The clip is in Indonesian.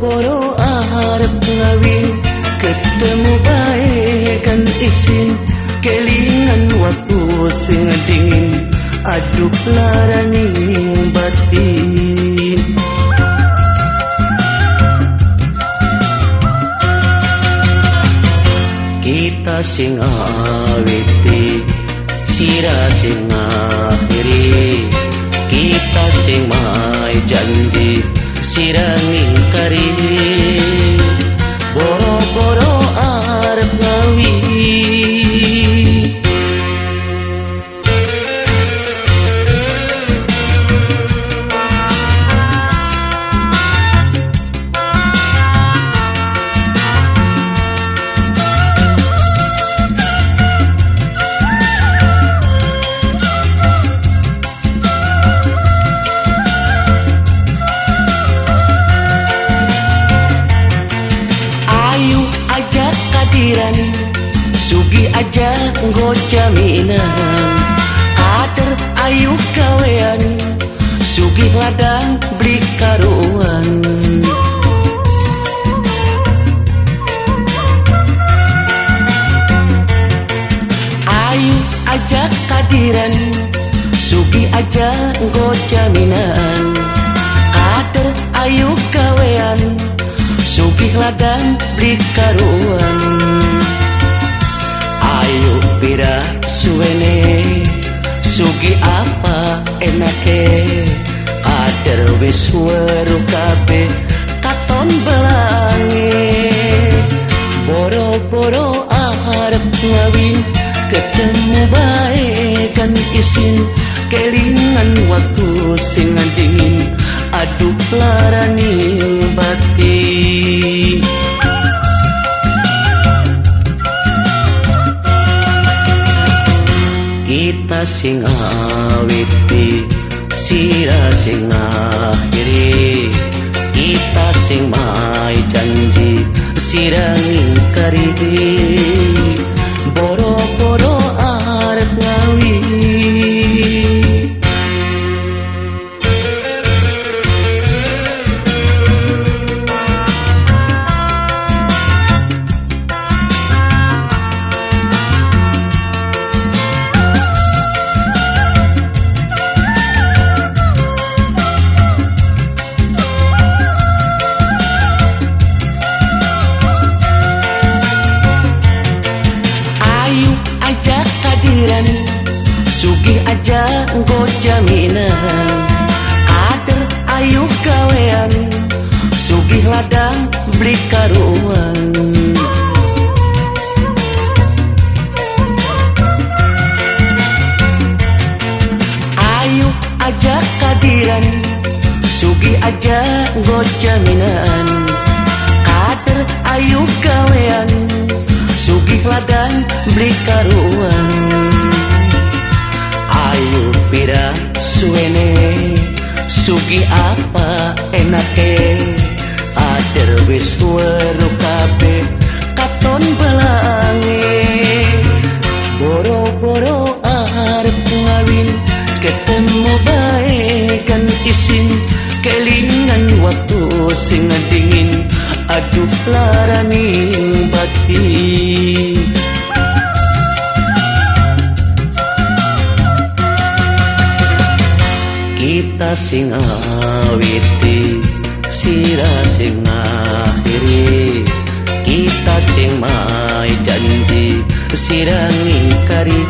boro-boro arep ngawin ketemu baik kan isin kelingan waktu sing dingin. Aduk larani batin kita sing awiti sira sing akhiri arep Sugi aja nggo jaminan. Kader ayu kawean. Sugi ladang beli karuan. Ayu aja kadiran. Sugi aja nggo jaminan. Kader ayu kawean. Sugi ladang beli karuan pira suwene Sugi apa enake? Kader wis weru kabe Katon belange. Boro-boro arep ngawin Ketemu baik kan isin. Kelingan waktu sing dingin Aduk larani batin sing awiti sira sing akhiri kita sing mai janji sira ngingkari jaminan Kader ayu kawean. Sugih ladang beli karuan. Ayu aja kadiran. Sugih aja engko jaminan. Kader ayu kawean. Sugih ladang beli karuan. Ayo pira suene Sugi apa enake? Ader wis weru kabe Katon belange. Boro-boro arep ngawin Ketemu baik kan isin. Kelingan waktu sing dingin Aduh larani sing awiti sira sing akhiri kita sing mai janji sira ngingkari